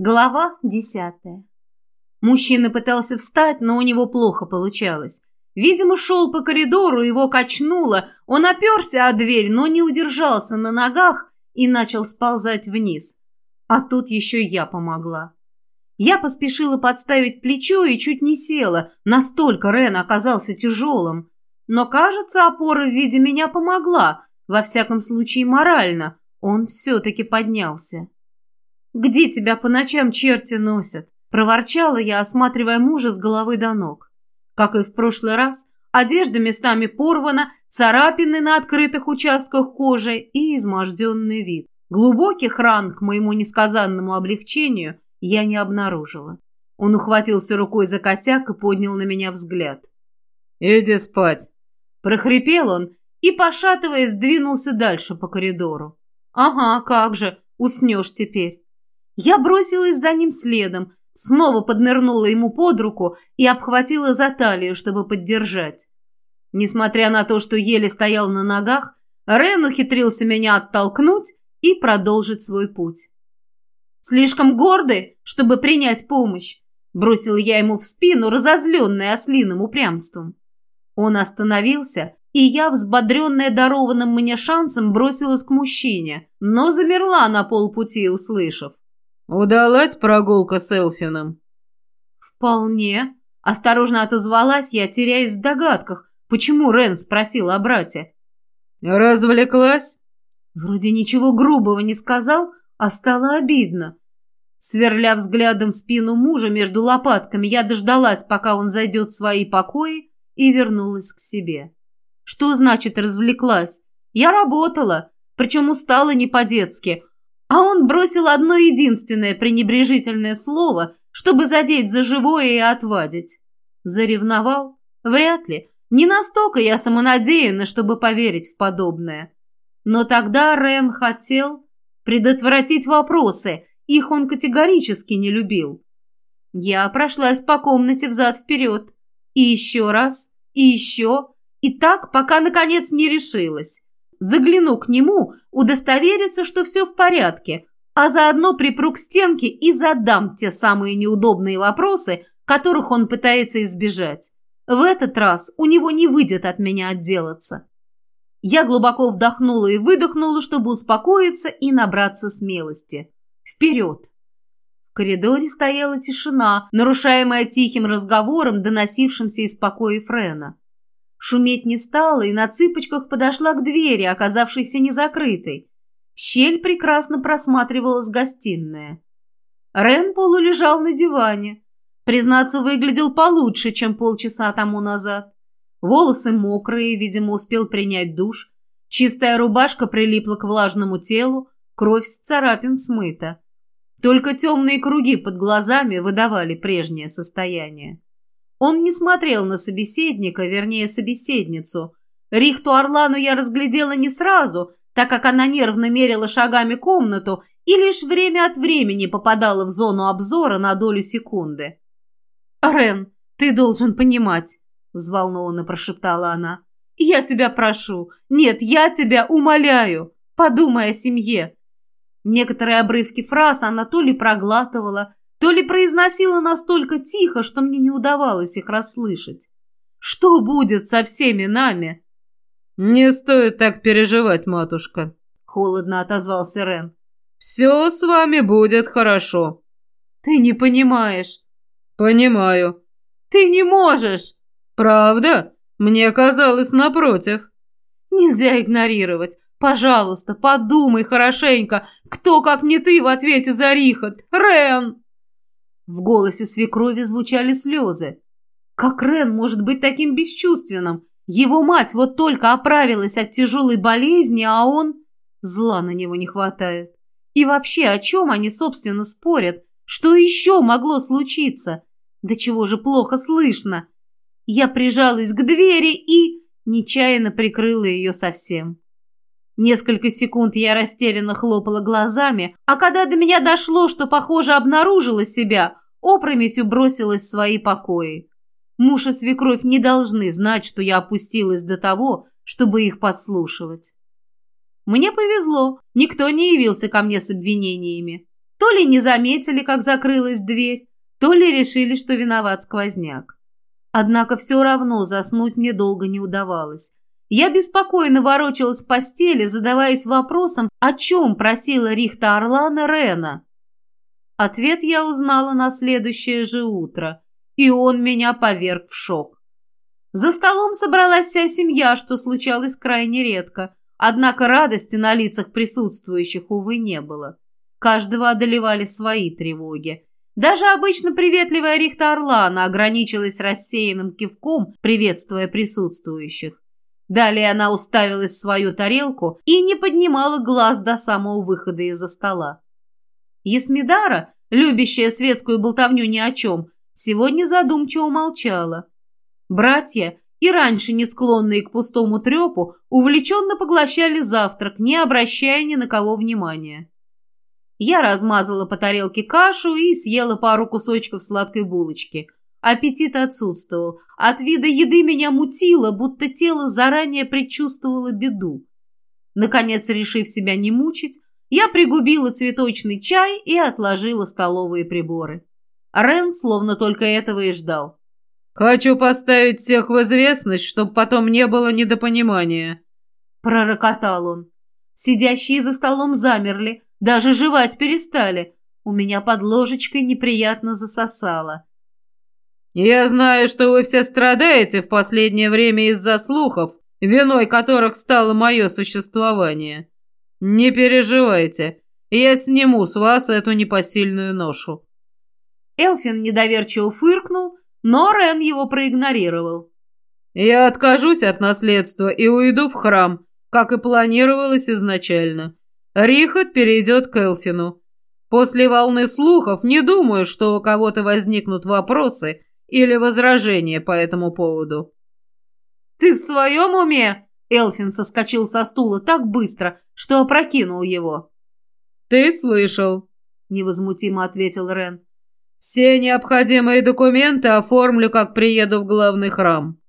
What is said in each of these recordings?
Глава десятая. Мужчина пытался встать, но у него плохо получалось. Видимо, шел по коридору, его качнуло, он оперся о дверь, но не удержался на ногах и начал сползать вниз. А тут еще я помогла. Я поспешила подставить плечо и чуть не села, настолько Рен оказался тяжелым. Но, кажется, опора в виде меня помогла, во всяком случае морально. Он все-таки поднялся. «Где тебя по ночам черти носят?» – проворчала я, осматривая мужа с головы до ног. Как и в прошлый раз, одежда местами порвана, царапины на открытых участках кожи и изможденный вид. Глубоких ран, к моему несказанному облегчению, я не обнаружила. Он ухватился рукой за косяк и поднял на меня взгляд. «Иди спать!» Прохрипел он и, пошатываясь, двинулся дальше по коридору. «Ага, как же, уснешь теперь!» Я бросилась за ним следом, снова поднырнула ему под руку и обхватила за талию, чтобы поддержать. Несмотря на то, что еле стоял на ногах, Рен ухитрился меня оттолкнуть и продолжить свой путь. «Слишком гордый, чтобы принять помощь», – бросила я ему в спину, разозленная ослиным упрямством. Он остановился, и я, взбодренная дарованным мне шансом, бросилась к мужчине, но замерла на полпути, услышав. «Удалась прогулка с Элфином?» «Вполне». Осторожно отозвалась я, теряясь в догадках, почему Рен спросил о брате. «Развлеклась?» Вроде ничего грубого не сказал, а стало обидно. Сверля взглядом спину мужа между лопатками, я дождалась, пока он зайдет в свои покои, и вернулась к себе. Что значит развлеклась? Я работала, причем устала не по-детски, а он бросил одно единственное пренебрежительное слово, чтобы задеть за живое и отвадить. Заревновал? Вряд ли. Не настолько я самонадеянна, чтобы поверить в подобное. Но тогда Рен хотел предотвратить вопросы, их он категорически не любил. Я прошлась по комнате взад-вперед. И еще раз, и еще, и так, пока наконец не решилась. Загляну к нему, удостовериться, что все в порядке, а заодно припру к стенке и задам те самые неудобные вопросы, которых он пытается избежать. В этот раз у него не выйдет от меня отделаться. Я глубоко вдохнула и выдохнула, чтобы успокоиться и набраться смелости. Вперед! В коридоре стояла тишина, нарушаемая тихим разговором, доносившимся из покоя Френа. Шуметь не стала и на цыпочках подошла к двери, оказавшейся незакрытой. В щель прекрасно просматривалась гостиная. Рен полулежал на диване. Признаться, выглядел получше, чем полчаса тому назад. Волосы мокрые, видимо, успел принять душ. Чистая рубашка прилипла к влажному телу, кровь с царапин смыта. Только темные круги под глазами выдавали прежнее состояние. Он не смотрел на собеседника, вернее, собеседницу. Рихту Орлану я разглядела не сразу, так как она нервно мерила шагами комнату и лишь время от времени попадала в зону обзора на долю секунды. «Рен, ты должен понимать», — взволнованно прошептала она. «Я тебя прошу. Нет, я тебя умоляю. Подумай о семье». Некоторые обрывки фраз она то ли проглатывала, то ли произносила настолько тихо, что мне не удавалось их расслышать. Что будет со всеми нами? Не стоит так переживать, матушка, холодно отозвался Рен. Все с вами будет хорошо. Ты не понимаешь. Понимаю. Ты не можешь. Правда? Мне казалось напротив. Нельзя игнорировать. Пожалуйста, подумай хорошенько, кто, как не ты, в ответе за Рихот. Рен! В голосе свекрови звучали слезы. Как Рен может быть таким бесчувственным? Его мать вот только оправилась от тяжелой болезни, а он... Зла на него не хватает. И вообще, о чем они, собственно, спорят? Что еще могло случиться? Да чего же плохо слышно? Я прижалась к двери и... Нечаянно прикрыла ее совсем. Несколько секунд я растерянно хлопала глазами, а когда до меня дошло, что, похоже, обнаружила себя, опрометью бросилась в свои покои. Муж и свекровь не должны знать, что я опустилась до того, чтобы их подслушивать. Мне повезло, никто не явился ко мне с обвинениями. То ли не заметили, как закрылась дверь, то ли решили, что виноват сквозняк. Однако все равно заснуть мне долго не удавалось. Я беспокойно ворочалась в постели, задаваясь вопросом, о чем просила Рихта Орлана Рена. Ответ я узнала на следующее же утро, и он меня поверг в шок. За столом собралась вся семья, что случалось крайне редко, однако радости на лицах присутствующих, увы, не было. Каждого одолевали свои тревоги. Даже обычно приветливая Рихта Орлана ограничилась рассеянным кивком, приветствуя присутствующих. Далее она уставилась в свою тарелку и не поднимала глаз до самого выхода из-за стола. Есмидара, любящая светскую болтовню ни о чем, сегодня задумчиво молчала. Братья, и раньше не склонные к пустому трепу, увлеченно поглощали завтрак, не обращая ни на кого внимания. Я размазала по тарелке кашу и съела пару кусочков сладкой булочки – Аппетит отсутствовал. От вида еды меня мутило, будто тело заранее предчувствовало беду. Наконец, решив себя не мучить, я пригубила цветочный чай и отложила столовые приборы. Рен словно только этого и ждал. «Хочу поставить всех в известность, чтобы потом не было недопонимания», — пророкотал он. Сидящие за столом замерли, даже жевать перестали. У меня под ложечкой неприятно засосало. «Я знаю, что вы все страдаете в последнее время из-за слухов, виной которых стало мое существование. Не переживайте, я сниму с вас эту непосильную ношу». Элфин недоверчиво фыркнул, но Рен его проигнорировал. «Я откажусь от наследства и уйду в храм, как и планировалось изначально. Рихот перейдет к Элфину. После волны слухов не думаю, что у кого-то возникнут вопросы или возражения по этому поводу?» «Ты в своем уме?» Элфин соскочил со стула так быстро, что опрокинул его. «Ты слышал», — невозмутимо ответил Рен. «Все необходимые документы оформлю, как приеду в главный храм».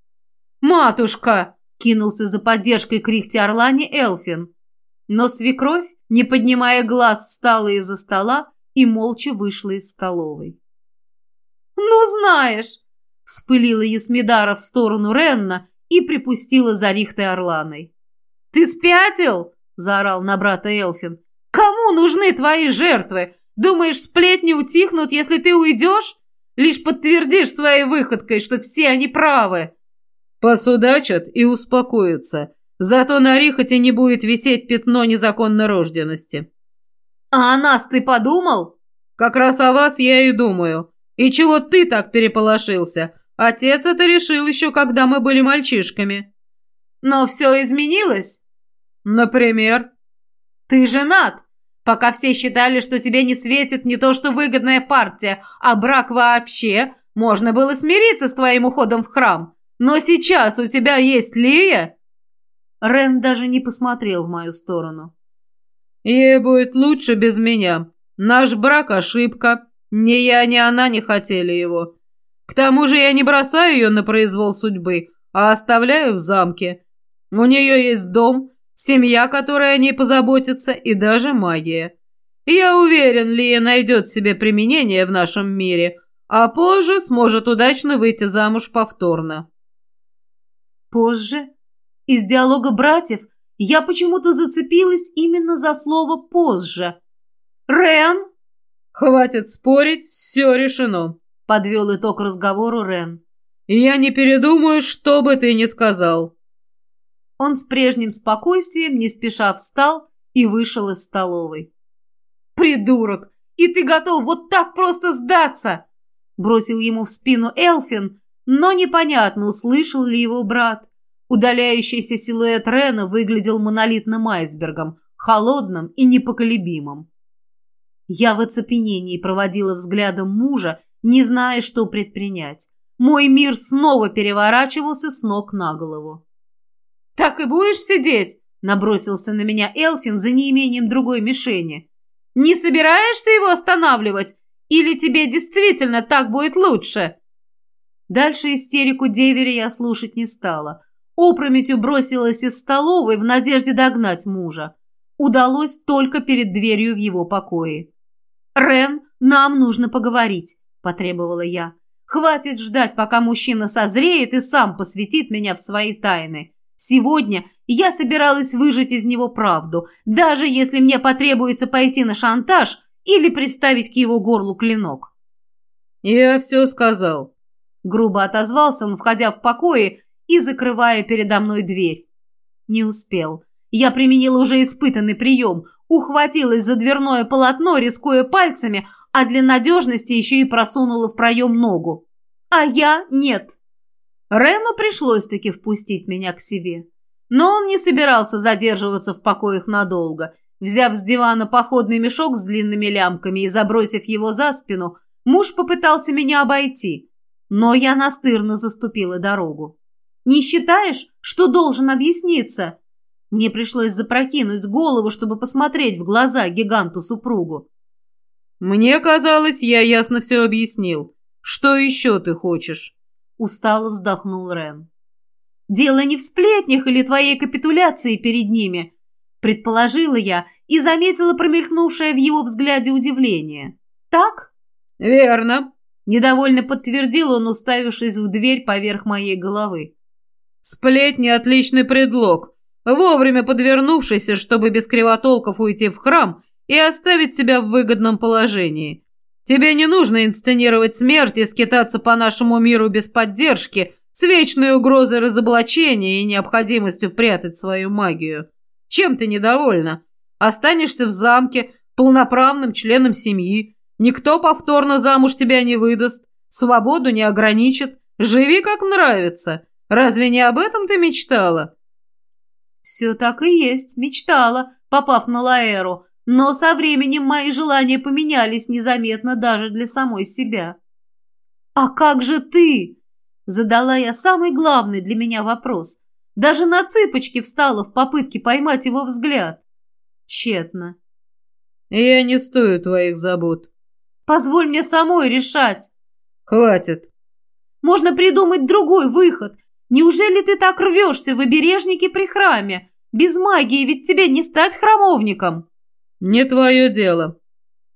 «Матушка!» — кинулся за поддержкой крихти Орлани Элфин. Но свекровь, не поднимая глаз, встала из-за стола и молча вышла из столовой. «Ну, знаешь!» — вспылила Есмидара в сторону Ренна и припустила за Рихтой Орланой. «Ты спятил?» — заорал на брата Элфин. «Кому нужны твои жертвы? Думаешь, сплетни утихнут, если ты уйдешь? Лишь подтвердишь своей выходкой, что все они правы!» «Посудачат и успокоятся. Зато на Рихоте не будет висеть пятно незаконной рожденности». «А о нас ты подумал?» «Как раз о вас я и думаю. «И чего ты так переполошился? Отец это решил еще, когда мы были мальчишками». «Но все изменилось?» «Например?» «Ты женат. Пока все считали, что тебе не светит не то что выгодная партия, а брак вообще, можно было смириться с твоим уходом в храм. Но сейчас у тебя есть Лия?» Рен даже не посмотрел в мою сторону. «Ей будет лучше без меня. Наш брак – ошибка. Ни я, ни она не хотели его. К тому же я не бросаю ее на произвол судьбы, а оставляю в замке. У нее есть дом, семья, которая о ней позаботится, и даже магия. Я уверен, Лия найдет себе применение в нашем мире, а позже сможет удачно выйти замуж повторно. Позже? Из диалога братьев я почему-то зацепилась именно за слово «позже». «Рен!» «Хватит спорить, все решено», — подвел итог разговору Рен. «Я не передумаю, что бы ты ни сказал». Он с прежним спокойствием не спеша встал и вышел из столовой. «Придурок! И ты готов вот так просто сдаться!» Бросил ему в спину Элфин, но непонятно, услышал ли его брат. Удаляющийся силуэт Рена выглядел монолитным айсбергом, холодным и непоколебимым. Я в оцепенении проводила взглядом мужа, не зная, что предпринять. Мой мир снова переворачивался с ног на голову. «Так и будешь сидеть?» – набросился на меня Элфин за неимением другой мишени. «Не собираешься его останавливать? Или тебе действительно так будет лучше?» Дальше истерику деверя я слушать не стала. Опрометью бросилась из столовой в надежде догнать мужа. Удалось только перед дверью в его покое. «Рен, нам нужно поговорить», – потребовала я. «Хватит ждать, пока мужчина созреет и сам посвятит меня в свои тайны. Сегодня я собиралась выжать из него правду, даже если мне потребуется пойти на шантаж или приставить к его горлу клинок». «Я все сказал», – грубо отозвался он, входя в покои и закрывая передо мной дверь. Не успел. Я применила уже испытанный прием, ухватилась за дверное полотно, рискуя пальцами, а для надежности еще и просунула в проем ногу. А я нет. Рену пришлось-таки впустить меня к себе. Но он не собирался задерживаться в покоях надолго. Взяв с дивана походный мешок с длинными лямками и забросив его за спину, муж попытался меня обойти. Но я настырно заступила дорогу. «Не считаешь, что должен объясниться?» Мне пришлось запрокинуть голову, чтобы посмотреть в глаза гиганту-супругу. «Мне казалось, я ясно все объяснил. Что еще ты хочешь?» Устало вздохнул Рен. «Дело не в сплетнях или твоей капитуляции перед ними», предположила я и заметила промелькнувшее в его взгляде удивление. «Так?» «Верно», недовольно подтвердил он, уставившись в дверь поверх моей головы. «Сплетни — отличный предлог, вовремя подвернувшийся, чтобы без кривотолков уйти в храм и оставить себя в выгодном положении. Тебе не нужно инсценировать смерть и скитаться по нашему миру без поддержки, с вечной угрозой разоблачения и необходимостью прятать свою магию. Чем ты недовольна? Останешься в замке полноправным членом семьи. Никто повторно замуж тебя не выдаст, свободу не ограничит. Живи как нравится. Разве не об этом ты мечтала? «Все так и есть, мечтала, попав на Лаэру, но со временем мои желания поменялись незаметно даже для самой себя». «А как же ты?» – задала я самый главный для меня вопрос. Даже на цыпочки встала в попытке поймать его взгляд. Тщетно. «Я не стою твоих забот». «Позволь мне самой решать». «Хватит». «Можно придумать другой выход, Неужели ты так рвешься в обережнике при храме? Без магии ведь тебе не стать храмовником. Не твое дело.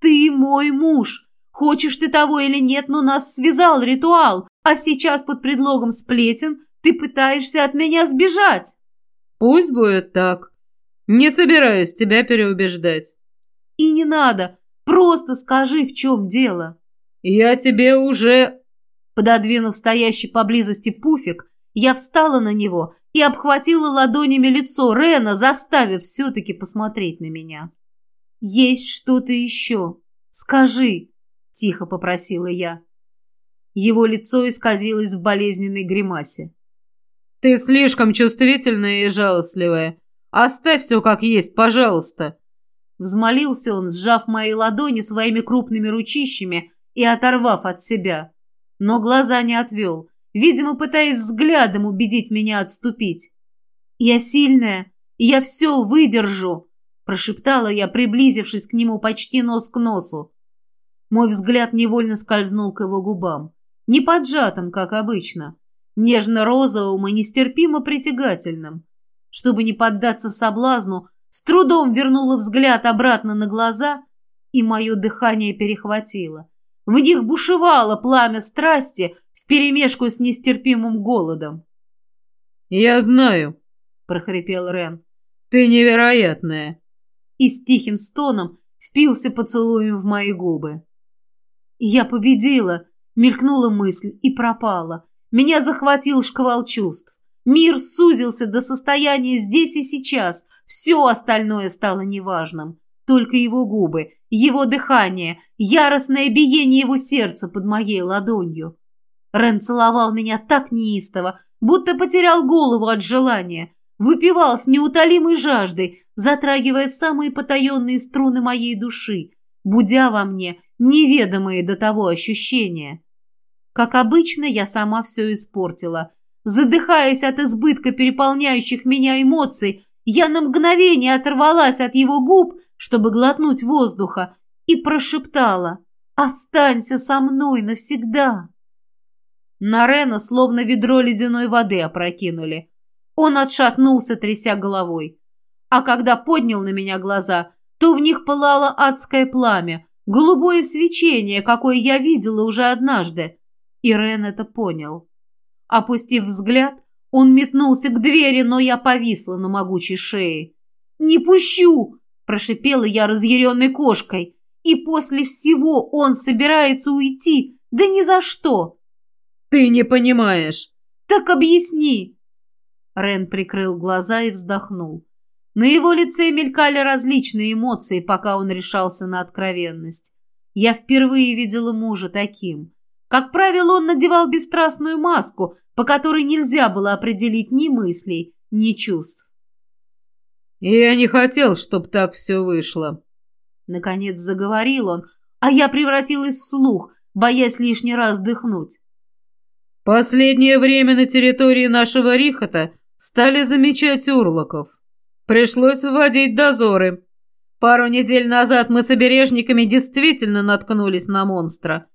Ты мой муж. Хочешь ты того или нет, но нас связал ритуал, а сейчас под предлогом сплетен ты пытаешься от меня сбежать. Пусть будет так. Не собираюсь тебя переубеждать. И не надо. Просто скажи, в чем дело. Я тебе уже... Пододвинув стоящий поблизости пуфик, я встала на него и обхватила ладонями лицо Рена, заставив все-таки посмотреть на меня. «Есть что-то еще. Скажи», — тихо попросила я. Его лицо исказилось в болезненной гримасе. «Ты слишком чувствительная и жалостливая. Оставь все как есть, пожалуйста». Взмолился он, сжав мои ладони своими крупными ручищами и оторвав от себя. Но глаза не отвел, видимо, пытаясь взглядом убедить меня отступить. «Я сильная, и я все выдержу», – прошептала я, приблизившись к нему почти нос к носу. Мой взгляд невольно скользнул к его губам, не поджатым, как обычно, нежно-розовым и нестерпимо притягательным. Чтобы не поддаться соблазну, с трудом вернула взгляд обратно на глаза, и мое дыхание перехватило. В них бушевало пламя страсти, вперемешку с нестерпимым голодом. «Я знаю», — прохрипел Рен. «Ты невероятная». И с тихим стоном впился поцелуем в мои губы. «Я победила», — мелькнула мысль и пропала. Меня захватил шквал чувств. Мир сузился до состояния здесь и сейчас. Все остальное стало неважным. Только его губы, его дыхание, яростное биение его сердца под моей ладонью. Рен целовал меня так неистово, будто потерял голову от желания, выпивал с неутолимой жаждой, затрагивая самые потаенные струны моей души, будя во мне неведомые до того ощущения. Как обычно, я сама все испортила. Задыхаясь от избытка переполняющих меня эмоций, я на мгновение оторвалась от его губ, чтобы глотнуть воздуха, и прошептала «Останься со мной навсегда!» На Рена словно ведро ледяной воды опрокинули. Он отшатнулся, тряся головой. А когда поднял на меня глаза, то в них пылало адское пламя, Голубое свечение, какое я видела уже однажды. И Рен это понял. Опустив взгляд, он метнулся к двери, но я повисла на могучей шее. «Не пущу!» – прошипела я разъяренной кошкой. «И после всего он собирается уйти? Да ни за что!» «Ты не понимаешь!» «Так объясни!» Рен прикрыл глаза и вздохнул. На его лице мелькали различные эмоции, пока он решался на откровенность. Я впервые видела мужа таким. Как правило, он надевал бесстрастную маску, по которой нельзя было определить ни мыслей, ни чувств. «Я не хотел, чтобы так все вышло». Наконец заговорил он, а я превратилась в слух, боясь лишний раз дыхнуть. «Последнее время на территории нашего Рихота стали замечать урлоков. Пришлось вводить дозоры. Пару недель назад мы с обережниками действительно наткнулись на монстра.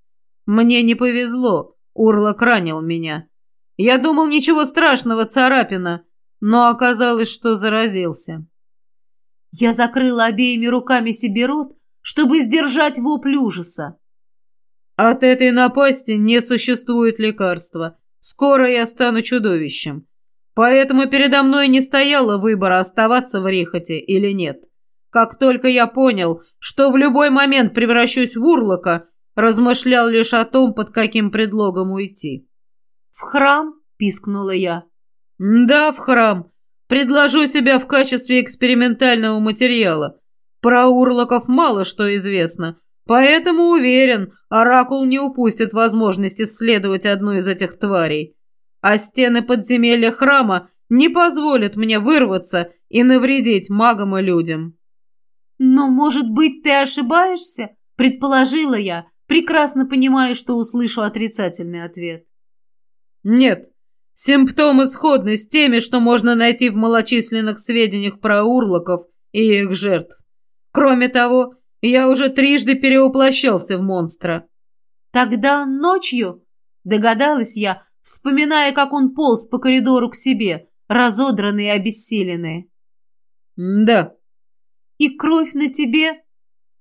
Мне не повезло, урлок ранил меня. Я думал, ничего страшного, царапина, но оказалось, что заразился». Я закрыла обеими руками себе рот, чтобы сдержать вопль ужаса. От этой напасти не существует лекарства. Скоро я стану чудовищем. Поэтому передо мной не стояло выбора оставаться в Рихоте или нет. Как только я понял, что в любой момент превращусь в урлока, размышлял лишь о том, под каким предлогом уйти. «В храм?» – пискнула я. «Да, в храм. Предложу себя в качестве экспериментального материала. Про урлоков мало что известно, поэтому уверен, Оракул не упустит возможность исследовать одну из этих тварей. А стены подземелья храма не позволят мне вырваться и навредить магам и людям. «Но, может быть, ты ошибаешься?» – предположила я, прекрасно понимая, что услышу отрицательный ответ. «Нет, Симптомы сходны с теми, что можно найти в малочисленных сведениях про урлоков и их жертв. Кроме того, я уже трижды перевоплощался в монстра. Тогда ночью, догадалась я, вспоминая, как он полз по коридору к себе, разодранный и обессиленный. Да. И кровь на тебе?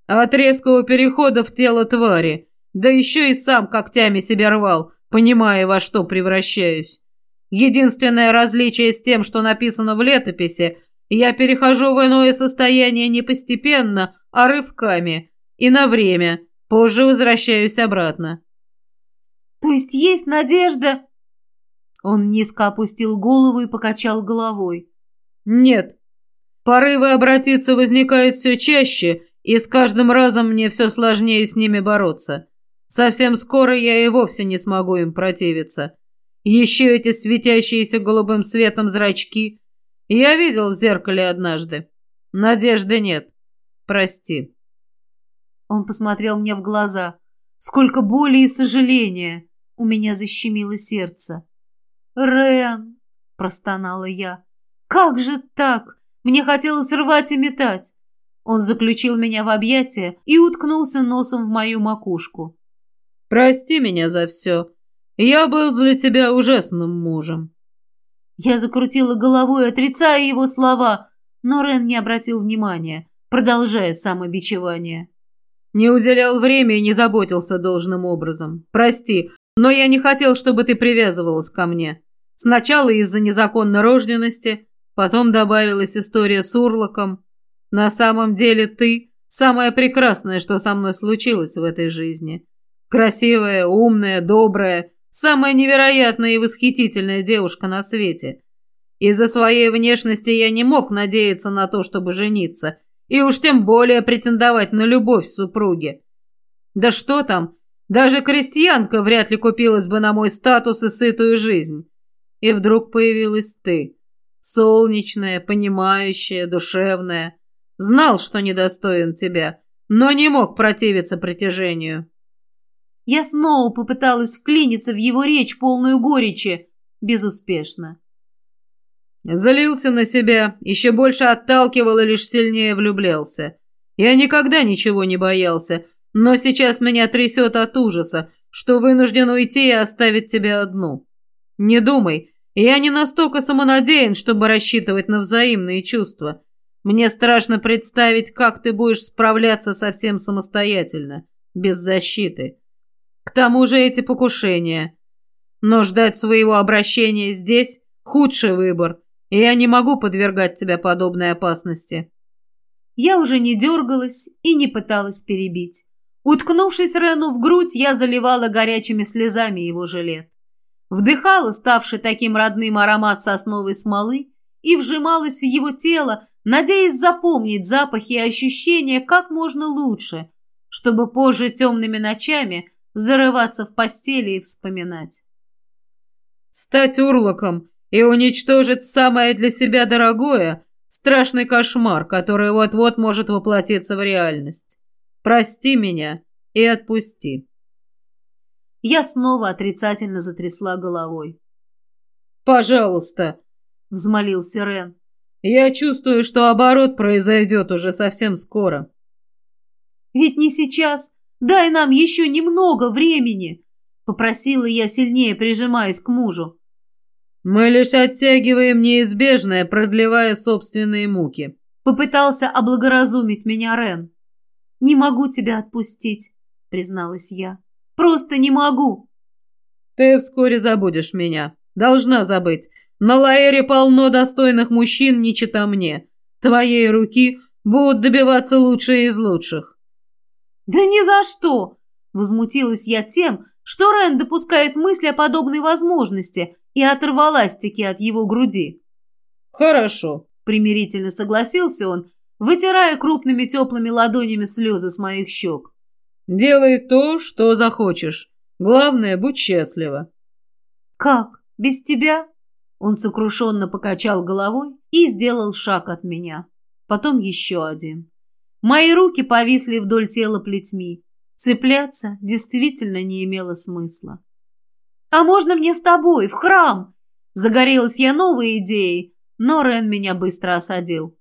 От резкого перехода в тело твари. Да еще и сам когтями себя рвал, понимая, во что превращаюсь. Единственное различие с тем, что написано в летописи, я перехожу в иное состояние не постепенно, а рывками и на время. Позже возвращаюсь обратно. То есть есть надежда? Он низко опустил голову и покачал головой. Нет. Порывы обратиться возникают все чаще, и с каждым разом мне все сложнее с ними бороться. Совсем скоро я и вовсе не смогу им противиться. Еще эти светящиеся голубым светом зрачки. Я видел в зеркале однажды. Надежды нет. Прости. Он посмотрел мне в глаза. Сколько боли и сожаления. У меня защемило сердце. «Рен!» – простонала я. «Как же так? Мне хотелось рвать и метать!» Он заключил меня в объятия и уткнулся носом в мою макушку. «Прости меня за все. Я был для тебя ужасным мужем». Я закрутила головой, отрицая его слова, но Рен не обратил внимания, продолжая самобичевание. «Не уделял время и не заботился должным образом. Прости, но я не хотел, чтобы ты привязывалась ко мне. Сначала из-за незаконной рожденности, потом добавилась история с Урлоком. На самом деле ты – самое прекрасное, что со мной случилось в этой жизни. Красивая, умная, добрая – Самая невероятная и восхитительная девушка на свете. Из-за своей внешности я не мог надеяться на то, чтобы жениться, и уж тем более претендовать на любовь супруги. Да что там, даже крестьянка вряд ли купилась бы на мой статус и сытую жизнь. И вдруг появилась ты. Солнечная, понимающая, душевная. Знал, что недостоин тебя, но не мог противиться притяжению. Я снова попыталась вклиниться в его речь, полную горечи. Безуспешно. Залился на себя, еще больше отталкивал и лишь сильнее влюблялся. Я никогда ничего не боялся, но сейчас меня трясет от ужаса, что вынужден уйти и оставить тебя одну. Не думай, я не настолько самонадеян, чтобы рассчитывать на взаимные чувства. Мне страшно представить, как ты будешь справляться совсем самостоятельно, без защиты. К тому же эти покушения. Но ждать своего обращения здесь – худший выбор, я не могу подвергать тебя подобной опасности. Я уже не дергалась и не пыталась перебить. Уткнувшись Рену в грудь, я заливала горячими слезами его жилет. Вдыхала ставший таким родным аромат сосновой смолы и вжималась в его тело, надеясь запомнить запахи и ощущения как можно лучше, чтобы позже темными ночами зарываться в постели и вспоминать. Стать урлоком и уничтожить самое для себя дорогое – страшный кошмар, который вот-вот может воплотиться в реальность. Прости меня и отпусти. Я снова отрицательно затрясла головой. «Пожалуйста», — взмолился Рен. «Я чувствую, что оборот произойдет уже совсем скоро». «Ведь не сейчас. Дай нам еще немного времени», — попросила я сильнее, прижимаясь к мужу. «Мы лишь оттягиваем неизбежное, продлевая собственные муки», — попытался облагоразумить меня Рен. «Не могу тебя отпустить», — призналась я. Просто не могу!» «Ты вскоре забудешь меня. Должна забыть. На Лаэре полно достойных мужчин, не чита мне. Твоей руки будут добиваться лучшие из лучших». «Да ни за что!» Возмутилась я тем, что Рен допускает мысль о подобной возможности и оторвалась-таки от его груди. «Хорошо», — примирительно согласился он, вытирая крупными теплыми ладонями слезы с моих щек. Делай то, что захочешь. Главное, будь счастлива. Как? Без тебя? Он сокрушенно покачал головой и сделал шаг от меня. Потом еще один. Мои руки повисли вдоль тела плетьми. Цепляться действительно не имело смысла. «А можно мне с тобой, в храм?» Загорелась я новой идеей, но Рен меня быстро осадил.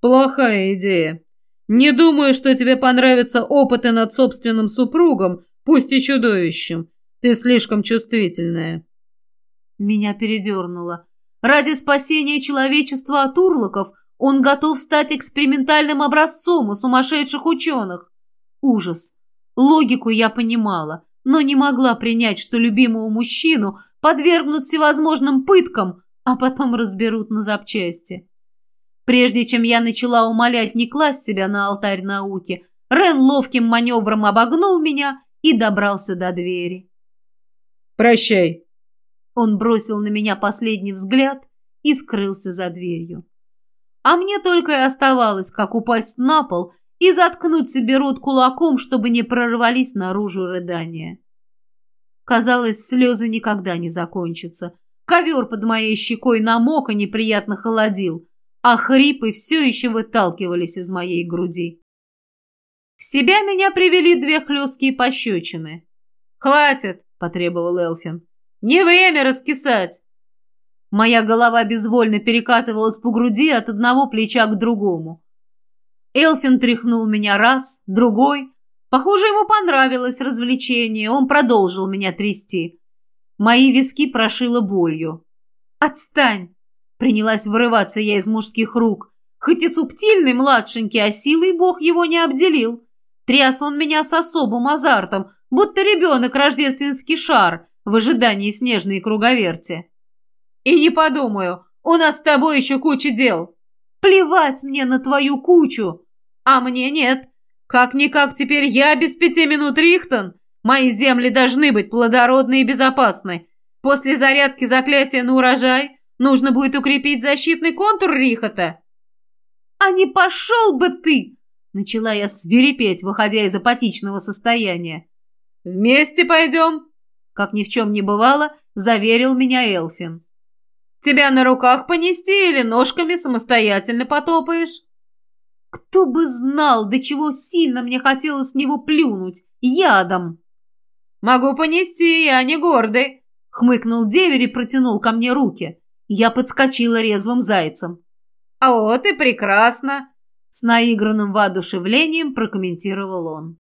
«Плохая идея. Не думаю, что тебе понравятся опыты над собственным супругом, пусть и чудовищем. Ты слишком чувствительная. Меня передернуло. Ради спасения человечества от урлоков он готов стать экспериментальным образцом у сумасшедших ученых. Ужас. Логику я понимала, но не могла принять, что любимого мужчину подвергнут всевозможным пыткам, а потом разберут на запчасти. Прежде чем я начала умолять не класть себя на алтарь науки, Рен ловким маневром обогнул меня и добрался до двери. «Прощай!» Он бросил на меня последний взгляд и скрылся за дверью. А мне только и оставалось, как упасть на пол и заткнуть себе рот кулаком, чтобы не прорвались наружу рыдания. Казалось, слезы никогда не закончатся. Ковер под моей щекой намок и неприятно холодил а хрипы все еще выталкивались из моей груди. В себя меня привели две хлесткие пощечины. «Хватит!» – потребовал Элфин. «Не время раскисать!» Моя голова безвольно перекатывалась по груди от одного плеча к другому. Элфин тряхнул меня раз, другой. Похоже, ему понравилось развлечение, он продолжил меня трясти. Мои виски прошило болью. «Отстань!» Принялась вырываться я из мужских рук. Хоть и субтильный младшенький, а силой бог его не обделил. Тряс он меня с особым азартом, будто ребенок рождественский шар в ожидании снежной круговерти. И не подумаю, у нас с тобой еще куча дел. Плевать мне на твою кучу. А мне нет. Как-никак теперь я без пяти минут Рихтон. Мои земли должны быть плодородны и безопасны. После зарядки заклятия на урожай Нужно будет укрепить защитный контур Рихота. А не пошел бы ты! Начала я свирепеть, выходя из апатичного состояния. Вместе пойдем, как ни в чем не бывало, заверил меня Элфин. Тебя на руках понести или ножками самостоятельно потопаешь? Кто бы знал, до чего сильно мне хотелось с него плюнуть, ядом. Могу понести, я не гордый, хмыкнул деверь и протянул ко мне руки. Я подскочила резвым зайцем. «А вот и прекрасно!» С наигранным воодушевлением прокомментировал он.